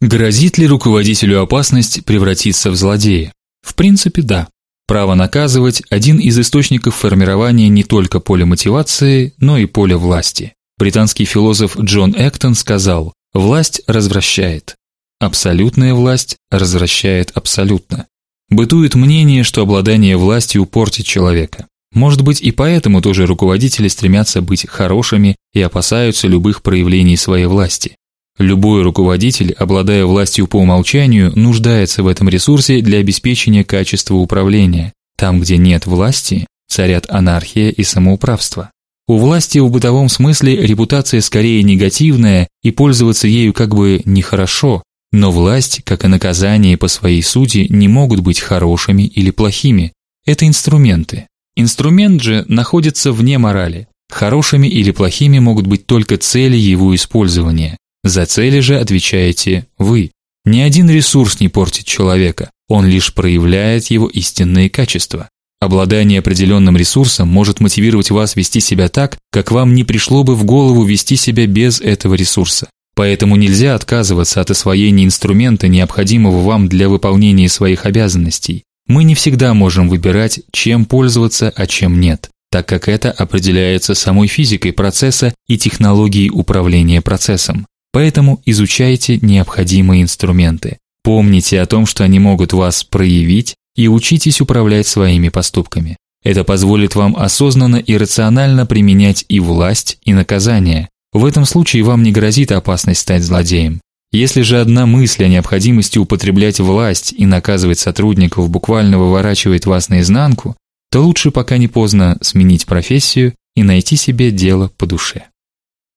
Грозит ли руководителю опасность превратиться в злодея? В принципе, да. Право наказывать один из источников формирования не только поля мотивации, но и поля власти. Британский философ Джон Эктон сказал: "Власть развращает. Абсолютная власть развращает абсолютно". Бытует мнение, что обладание властью портит человека. Может быть, и поэтому тоже руководители стремятся быть хорошими и опасаются любых проявлений своей власти. Любой руководитель, обладая властью по умолчанию, нуждается в этом ресурсе для обеспечения качества управления. Там, где нет власти, царят анархия и самоуправство. У власти в бытовом смысле репутация скорее негативная, и пользоваться ею как бы нехорошо, но власть, как и наказание по своей сути, не могут быть хорошими или плохими. Это инструменты. Инструмент же находится вне морали. Хорошими или плохими могут быть только цели его использования. За цели же отвечаете вы. Ни один ресурс не портит человека, он лишь проявляет его истинные качества. Обладание определенным ресурсом может мотивировать вас вести себя так, как вам не пришло бы в голову вести себя без этого ресурса. Поэтому нельзя отказываться от освоения инструмента, необходимого вам для выполнения своих обязанностей. Мы не всегда можем выбирать, чем пользоваться, а чем нет, так как это определяется самой физикой процесса и технологией управления процессом. Поэтому изучайте необходимые инструменты. Помните о том, что они могут вас проявить, и учитесь управлять своими поступками. Это позволит вам осознанно и рационально применять и власть, и наказание. В этом случае вам не грозит опасность стать злодеем. Если же одна мысль о необходимости употреблять власть и наказывать сотрудников буквально выворачивает вас наизнанку, то лучше пока не поздно сменить профессию и найти себе дело по душе.